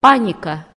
паника.